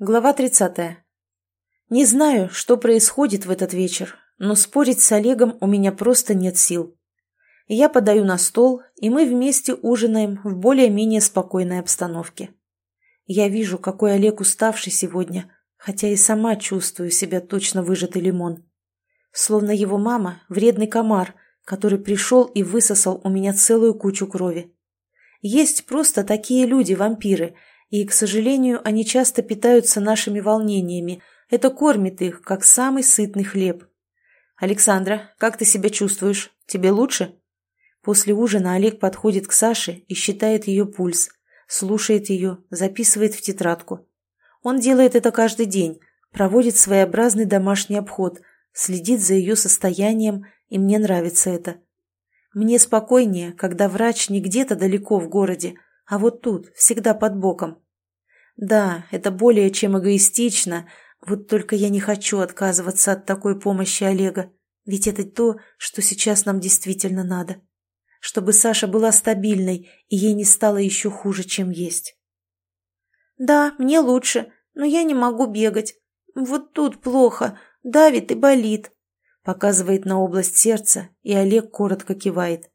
Глава 30. Не знаю, что происходит в этот вечер, но спорить с Олегом у меня просто нет сил. Я подаю на стол, и мы вместе ужинаем в более-менее спокойной обстановке. Я вижу, какой Олег уставший сегодня, хотя и сама чувствую себя точно выжатый лимон. Словно его мама – вредный комар, который пришел и высосал у меня целую кучу крови. Есть просто такие люди-вампиры – и, к сожалению, они часто питаются нашими волнениями. Это кормит их, как самый сытный хлеб. «Александра, как ты себя чувствуешь? Тебе лучше?» После ужина Олег подходит к Саше и считает ее пульс, слушает ее, записывает в тетрадку. Он делает это каждый день, проводит своеобразный домашний обход, следит за ее состоянием, и мне нравится это. Мне спокойнее, когда врач не где-то далеко в городе, а вот тут, всегда под боком. Да, это более чем эгоистично, вот только я не хочу отказываться от такой помощи Олега, ведь это то, что сейчас нам действительно надо. Чтобы Саша была стабильной, и ей не стало еще хуже, чем есть. «Да, мне лучше, но я не могу бегать. Вот тут плохо, давит и болит», — показывает на область сердца, и Олег коротко кивает.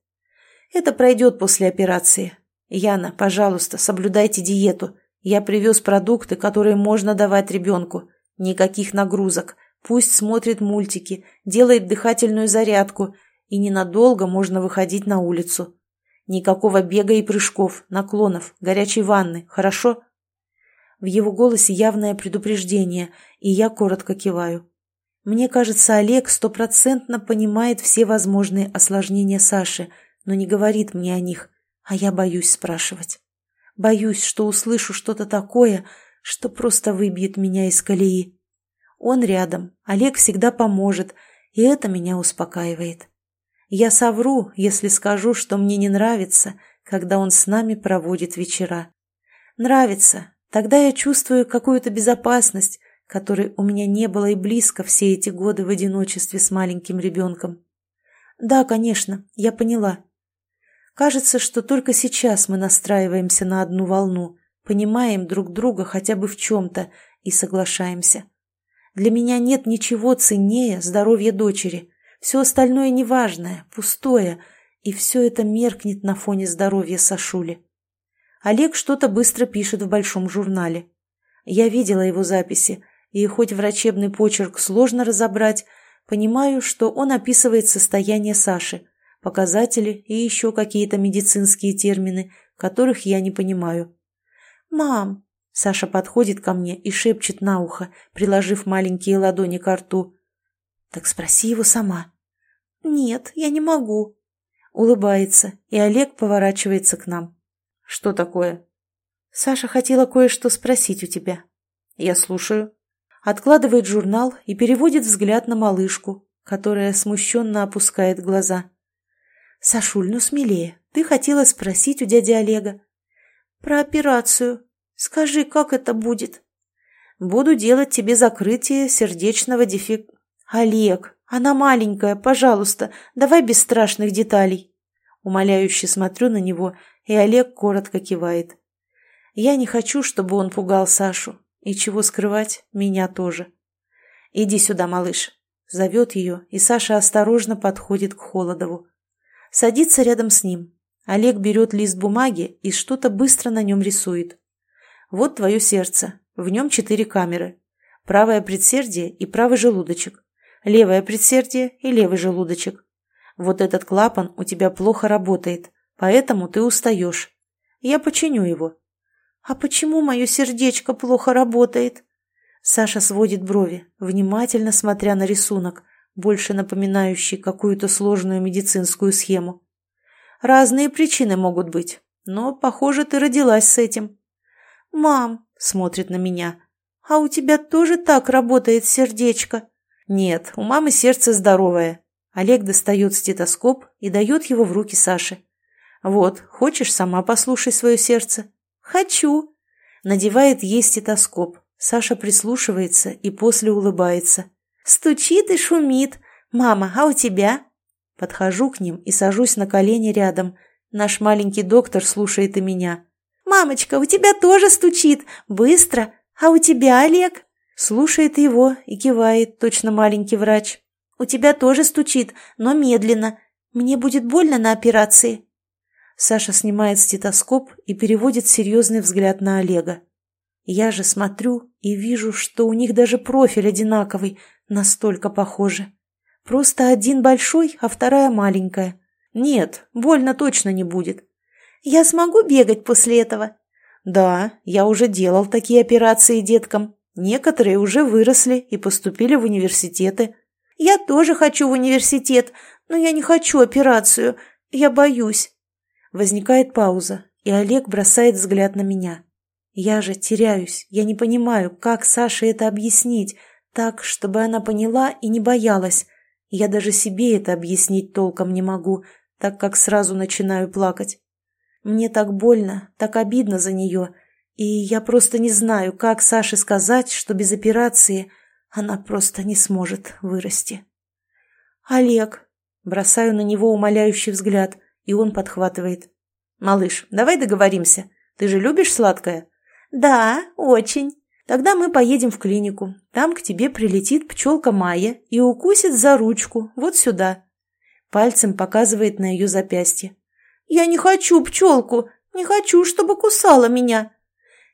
«Это пройдет после операции, «Яна, пожалуйста, соблюдайте диету. Я привез продукты, которые можно давать ребенку. Никаких нагрузок. Пусть смотрит мультики, делает дыхательную зарядку, и ненадолго можно выходить на улицу. Никакого бега и прыжков, наклонов, горячей ванны, хорошо?» В его голосе явное предупреждение, и я коротко киваю. Мне кажется, Олег стопроцентно понимает все возможные осложнения Саши, но не говорит мне о них. А я боюсь спрашивать. Боюсь, что услышу что-то такое, что просто выбьет меня из колеи. Он рядом, Олег всегда поможет, и это меня успокаивает. Я совру, если скажу, что мне не нравится, когда он с нами проводит вечера. Нравится, тогда я чувствую какую-то безопасность, которой у меня не было и близко все эти годы в одиночестве с маленьким ребенком. Да, конечно, я поняла. Кажется, что только сейчас мы настраиваемся на одну волну, понимаем друг друга хотя бы в чем-то и соглашаемся. Для меня нет ничего ценнее здоровья дочери. Все остальное неважное, пустое, и все это меркнет на фоне здоровья Сашули. Олег что-то быстро пишет в большом журнале. Я видела его записи, и хоть врачебный почерк сложно разобрать, понимаю, что он описывает состояние Саши – показатели и еще какие-то медицинские термины, которых я не понимаю. «Мам!» – Саша подходит ко мне и шепчет на ухо, приложив маленькие ладони к рту. «Так спроси его сама». «Нет, я не могу». Улыбается, и Олег поворачивается к нам. «Что такое?» «Саша хотела кое-что спросить у тебя». «Я слушаю». Откладывает журнал и переводит взгляд на малышку, которая смущенно опускает глаза. «Сашуль, ну смелее. Ты хотела спросить у дяди Олега». «Про операцию. Скажи, как это будет?» «Буду делать тебе закрытие сердечного дефек...» «Олег, она маленькая, пожалуйста, давай без страшных деталей». Умоляюще смотрю на него, и Олег коротко кивает. Я не хочу, чтобы он пугал Сашу. И чего скрывать, меня тоже. «Иди сюда, малыш», — зовет ее, и Саша осторожно подходит к Холодову. Садится рядом с ним. Олег берет лист бумаги и что-то быстро на нем рисует. Вот твое сердце. В нем четыре камеры. Правое предсердие и правый желудочек. Левое предсердие и левый желудочек. Вот этот клапан у тебя плохо работает, поэтому ты устаешь. Я починю его. А почему мое сердечко плохо работает? Саша сводит брови, внимательно смотря на рисунок, больше напоминающий какую-то сложную медицинскую схему. Разные причины могут быть, но, похоже, ты родилась с этим. «Мам», — смотрит на меня, — «а у тебя тоже так работает сердечко?» «Нет, у мамы сердце здоровое». Олег достает стетоскоп и дает его в руки Саше. «Вот, хочешь, сама послушай свое сердце?» «Хочу». Надевает ей стетоскоп. Саша прислушивается и после улыбается. Стучит и шумит. Мама, а у тебя? Подхожу к ним и сажусь на колени рядом. Наш маленький доктор слушает и меня. «Мамочка, у тебя тоже стучит! Быстро! «А у тебя, Олег?» Слушает его и кивает, точно маленький врач. «У тебя тоже стучит, но медленно. Мне будет больно на операции?» Саша снимает стетоскоп и переводит серьезный взгляд на Олега. Я же смотрю и вижу, что у них даже профиль одинаковый, настолько похожи. Просто один большой, а вторая маленькая. Нет, больно точно не будет. Я смогу бегать после этого? Да, я уже делал такие операции деткам. Некоторые уже выросли и поступили в университеты. Я тоже хочу в университет, но я не хочу операцию. Я боюсь. Возникает пауза, и Олег бросает взгляд на меня. Я же теряюсь, я не понимаю, как Саше это объяснить, так, чтобы она поняла и не боялась. Я даже себе это объяснить толком не могу, так как сразу начинаю плакать. Мне так больно, так обидно за нее, и я просто не знаю, как Саше сказать, что без операции она просто не сможет вырасти. «Олег!» Бросаю на него умоляющий взгляд, и он подхватывает. «Малыш, давай договоримся. Ты же любишь сладкое?» «Да, очень. Тогда мы поедем в клинику. Там к тебе прилетит пчелка Майя и укусит за ручку, вот сюда». Пальцем показывает на ее запястье. «Я не хочу пчелку, не хочу, чтобы кусала меня».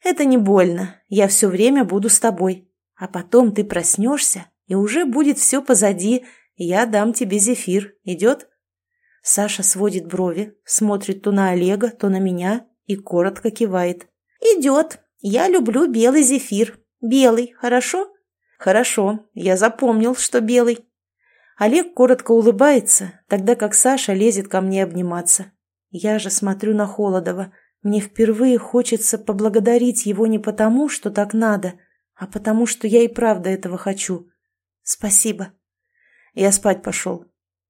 «Это не больно, я все время буду с тобой. А потом ты проснешься, и уже будет все позади, я дам тебе зефир. Идет?» Саша сводит брови, смотрит то на Олега, то на меня и коротко кивает. «Идет. Я люблю белый зефир. Белый, хорошо?» «Хорошо, я запомнил, что белый». Олег коротко улыбается, тогда как Саша лезет ко мне обниматься. Я же смотрю на Холодова. Мне впервые хочется поблагодарить его не потому, что так надо, а потому, что я и правда этого хочу. Спасибо. Я спать пошел.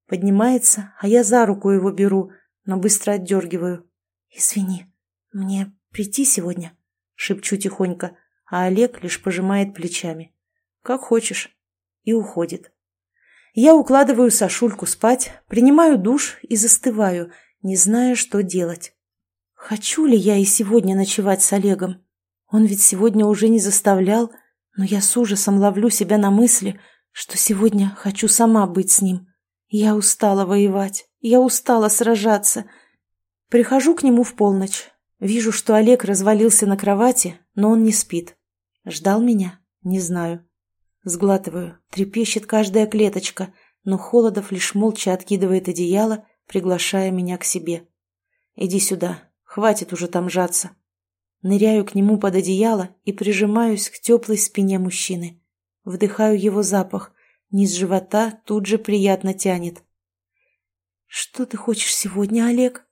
Поднимается, а я за руку его беру, но быстро отдергиваю. «Извини, мне прийти сегодня?» Шепчу тихонько, а Олег лишь пожимает плечами. «Как хочешь». И уходит. Я укладываю Сашульку спать, принимаю душ и застываю, не зная, что делать. Хочу ли я и сегодня ночевать с Олегом? Он ведь сегодня уже не заставлял, но я с ужасом ловлю себя на мысли, что сегодня хочу сама быть с ним. Я устала воевать, я устала сражаться. Прихожу к нему в полночь. Вижу, что Олег развалился на кровати, но он не спит. Ждал меня? Не знаю. Сглатываю, трепещет каждая клеточка, но Холодов лишь молча откидывает одеяло, приглашая меня к себе. «Иди сюда, хватит уже там жаться». Ныряю к нему под одеяло и прижимаюсь к теплой спине мужчины. Вдыхаю его запах, низ живота тут же приятно тянет. «Что ты хочешь сегодня, Олег?»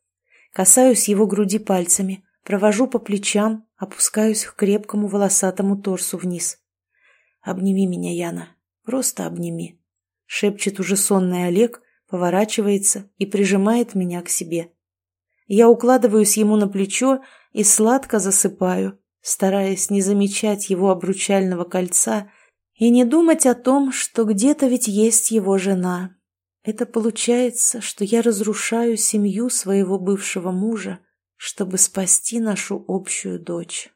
Касаюсь его груди пальцами, провожу по плечам, опускаюсь к крепкому волосатому торсу вниз. «Обними меня, Яна, просто обними», — шепчет уже сонный Олег, поворачивается и прижимает меня к себе. Я укладываюсь ему на плечо и сладко засыпаю, стараясь не замечать его обручального кольца и не думать о том, что где-то ведь есть его жена. Это получается, что я разрушаю семью своего бывшего мужа, чтобы спасти нашу общую дочь.